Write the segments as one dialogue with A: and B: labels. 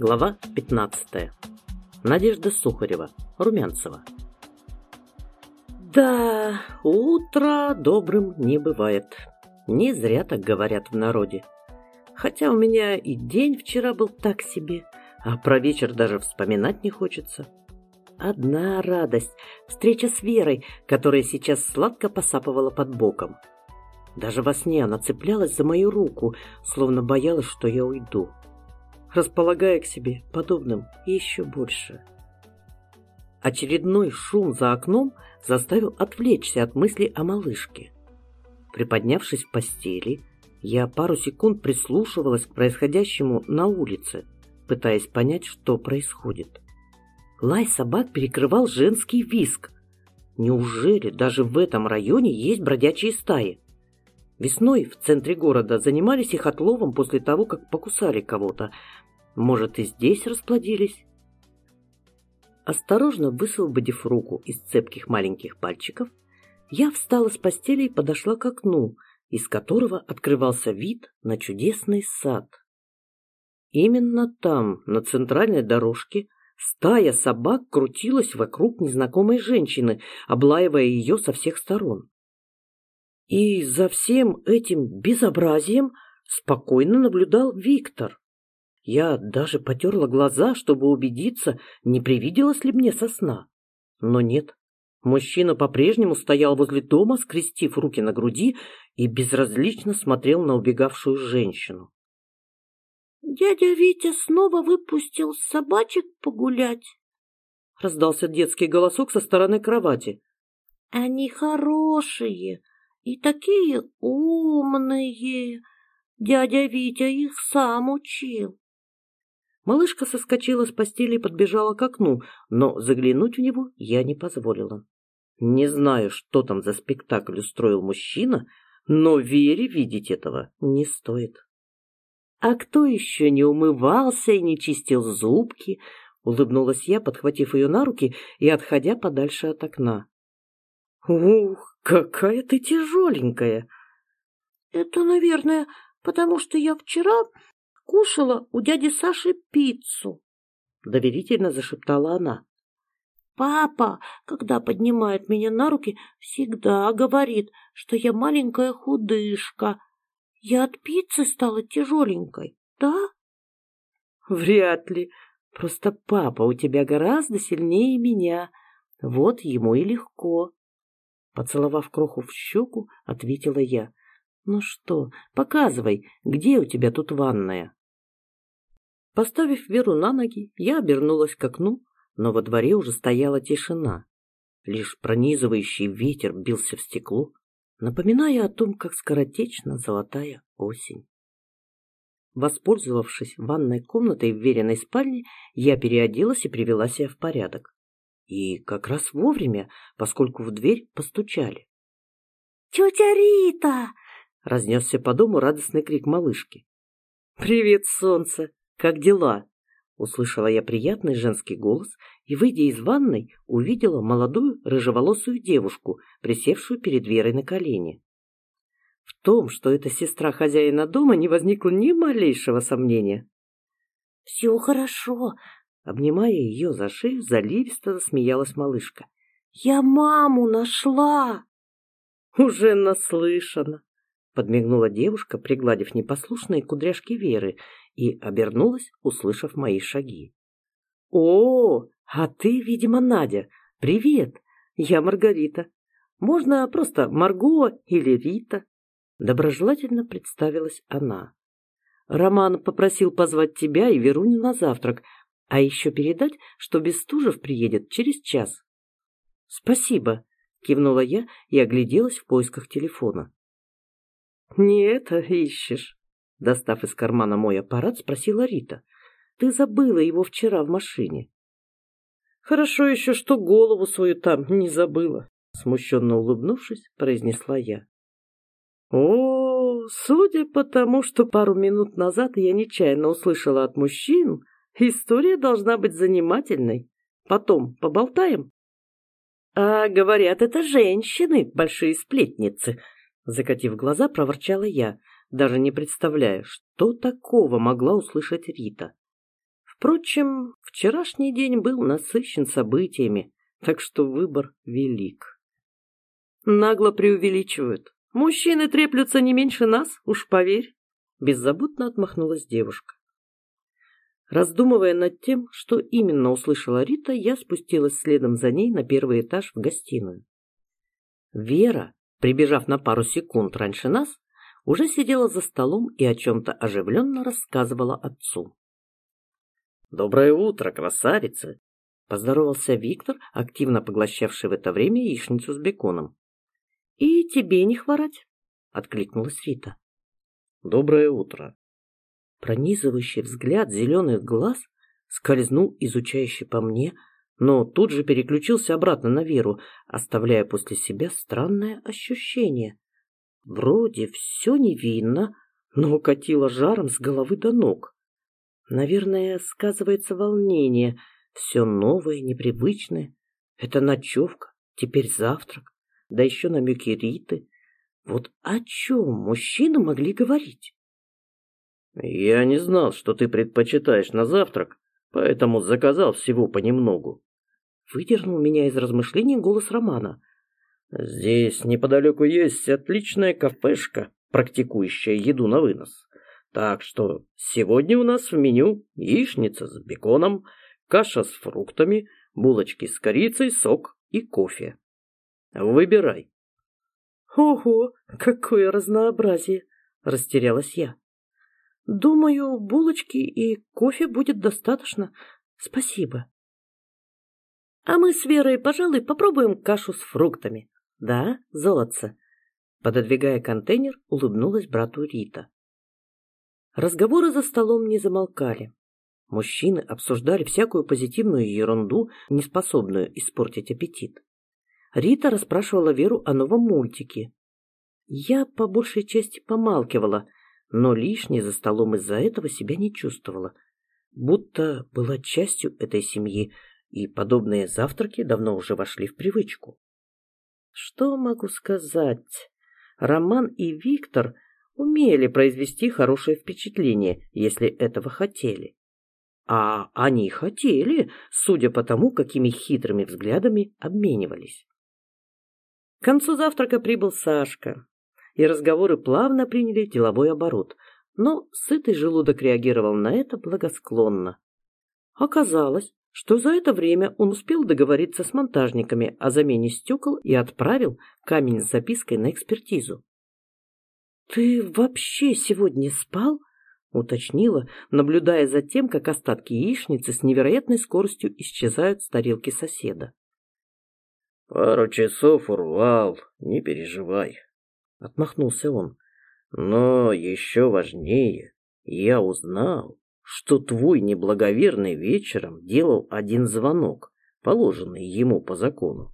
A: Глава 15. Надежда Сухарева. Румянцева. Да, утро добрым не бывает. Не зря так говорят в народе. Хотя у меня и день вчера был так себе, а про вечер даже вспоминать не хочется. Одна радость — встреча с Верой, которая сейчас сладко посапывала под боком. Даже во сне она цеплялась за мою руку, словно боялась, что я уйду располагая к себе подобным еще больше. Очередной шум за окном заставил отвлечься от мысли о малышке. Приподнявшись в постели, я пару секунд прислушивалась к происходящему на улице, пытаясь понять, что происходит. Лай собак перекрывал женский виск. Неужели даже в этом районе есть бродячие стаи? Весной в центре города занимались их отловом после того, как покусали кого-то. Может, и здесь расплодились? Осторожно высвободив руку из цепких маленьких пальчиков, я встала с постели и подошла к окну, из которого открывался вид на чудесный сад. Именно там, на центральной дорожке, стая собак крутилась вокруг незнакомой женщины, облаивая ее со всех сторон. И за всем этим безобразием спокойно наблюдал Виктор. Я даже потерла глаза, чтобы убедиться, не привиделось ли мне сосна. Но нет. Мужчина по-прежнему стоял возле дома, скрестив руки на груди и безразлично смотрел на убегавшую женщину.
B: «Дядя Витя снова выпустил собачек погулять», — раздался детский голосок со стороны кровати. «Они хорошие, и такие умные. Дядя Витя их сам учил.
A: Малышка соскочила с постели и подбежала к окну, но заглянуть в него я не позволила. Не знаю, что там за спектакль устроил мужчина, но Вере видеть этого не стоит. А кто еще не умывался и не чистил зубки? Улыбнулась я, подхватив ее на руки и отходя подальше от окна. Ух, какая ты тяжеленькая!
B: Это, наверное, потому что я вчера кушала у дяди Саши пиццу, доверительно зашептала она. Папа, когда поднимает меня на руки, всегда говорит, что я маленькая худышка. Я от пиццы стала тяжеленькой, да?
A: Вряд ли. Просто папа у тебя гораздо сильнее меня. Вот ему и легко. Поцеловав кроху в щеку, ответила я. «Ну что, показывай, где у тебя тут ванная?» Поставив Веру на ноги, я обернулась к окну, но во дворе уже стояла тишина. Лишь пронизывающий ветер бился в стекло, напоминая о том, как скоротечна золотая осень. Воспользовавшись ванной комнатой в веренной спальне, я переоделась и привела себя в порядок. И как раз вовремя, поскольку в дверь постучали.
B: «Тетя Рита!»
A: — разнесся по дому радостный крик малышки. «Привет, солнце! Как дела?» Услышала я приятный женский голос и, выйдя из ванной, увидела молодую рыжеволосую девушку, присевшую перед Верой на колени. В том, что это сестра хозяина дома, не возникло ни малейшего сомнения.
B: «Все хорошо,
A: Обнимая ее за шею, заливисто засмеялась малышка.
B: «Я маму нашла!»
A: «Уже наслышана!» Подмигнула девушка, пригладив непослушные кудряшки Веры, и обернулась, услышав мои шаги. «О, а ты, видимо, Надя! Привет! Я Маргарита. Можно просто Марго или Рита?» Доброжелательно представилась она. «Роман попросил позвать тебя и Веруню на завтрак, а еще передать, что Бестужев приедет через час. Спасибо, кивнула я и огляделась в поисках телефона. Не это ищешь? Достав из кармана мой аппарат, спросила Рита. Ты забыла его вчера в машине. Хорошо еще, что голову свою там не забыла, смущенно улыбнувшись, произнесла я. О, судя по тому, что пару минут назад я нечаянно услышала от мужчин, История должна быть занимательной. Потом поболтаем. А говорят, это женщины, большие сплетницы. Закатив глаза, проворчала я, даже не представляя, что такого могла услышать Рита. Впрочем, вчерашний день был насыщен событиями, так что выбор велик. Нагло преувеличивают. Мужчины треплются не меньше нас, уж поверь. Беззаботно отмахнулась девушка. Раздумывая над тем, что именно услышала Рита, я спустилась следом за ней на первый этаж в гостиную. Вера, прибежав на пару секунд раньше нас, уже сидела за столом и о чем-то оживленно рассказывала отцу. «Доброе утро, красавица!» — поздоровался Виктор, активно поглощавший в это время яичницу с беконом. «И тебе не хворать!» — откликнулась Рита. «Доброе утро!» Пронизывающий взгляд зеленых глаз скользнул изучающе по мне, но тут же переключился обратно на Веру, оставляя после себя странное ощущение. Вроде все невинно, но катило жаром с головы до ног. Наверное, сказывается волнение, все новое, непривычное. Это ночевка, теперь завтрак, да еще намеки Риты. Вот о чем мужчины могли говорить? «Я не знал, что ты предпочитаешь на завтрак, поэтому заказал всего понемногу». Выдернул меня из размышлений голос Романа. «Здесь неподалеку есть отличная кафешка, практикующая еду на вынос. Так что сегодня у нас в меню яичница с беконом, каша с фруктами, булочки с корицей, сок и кофе. Выбирай». «Ого, какое разнообразие!» — растерялась я. Думаю, булочки и кофе будет достаточно. Спасибо. А мы с Верой, пожалуй, попробуем кашу с фруктами. Да, золотце? Пододвигая контейнер, улыбнулась брату Рита. Разговоры за столом не замолкали. Мужчины обсуждали всякую позитивную ерунду, не способную испортить аппетит. Рита расспрашивала Веру о новом мультике. Я по большей части помалкивала, но лишней за столом из-за этого себя не чувствовала, будто была частью этой семьи, и подобные завтраки давно уже вошли в привычку. Что могу сказать? Роман и Виктор умели произвести хорошее впечатление, если этого хотели. А они хотели, судя по тому, какими хитрыми взглядами обменивались. К концу завтрака прибыл Сашка и разговоры плавно приняли деловой оборот, но сытый желудок реагировал на это благосклонно. Оказалось, что за это время он успел договориться с монтажниками о замене стекол и отправил камень с запиской на экспертизу. «Ты вообще сегодня спал?» — уточнила, наблюдая за тем, как остатки яичницы с невероятной скоростью исчезают с тарелки соседа.
C: «Пару часов урвал, не переживай», — отмахнулся он. «Но еще важнее, я узнал, что твой неблаговерный вечером делал один звонок, положенный ему по закону.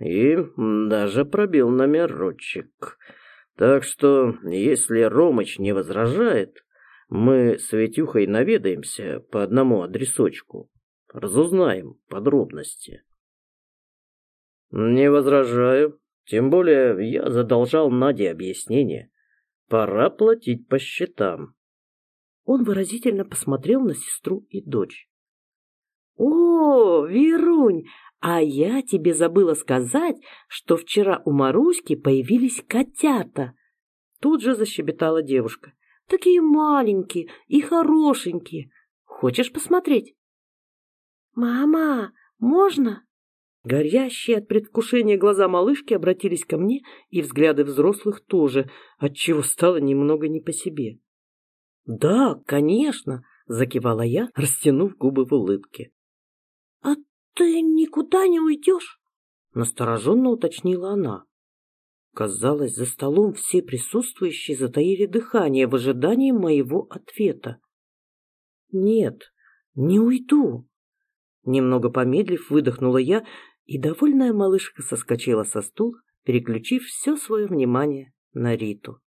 C: И даже пробил номерочек. Так что, если Ромыч не возражает, мы с Ветюхой наведаемся по одному адресочку, разузнаем подробности». «Не возражаю», тем более я задолжал Наде объяснение. Пора платить по счетам.
A: Он выразительно посмотрел на сестру и дочь. «О, Верунь, а я тебе забыла сказать, что вчера у Маруськи появились котята!» Тут же защебетала девушка. «Такие маленькие и хорошенькие. Хочешь посмотреть?» «Мама, можно?» Горящие от предвкушения глаза малышки обратились ко мне, и взгляды взрослых тоже, отчего стало немного не по себе. «Да, конечно!» — закивала я, растянув губы в улыбке. «А ты никуда не уйдешь?» — настороженно уточнила она. Казалось, за столом все присутствующие затаили дыхание в ожидании моего ответа. «Нет, не уйду!» Немного помедлив, выдохнула я и довольная малышка соскочила со стула, переключив все свое внимание на Риту.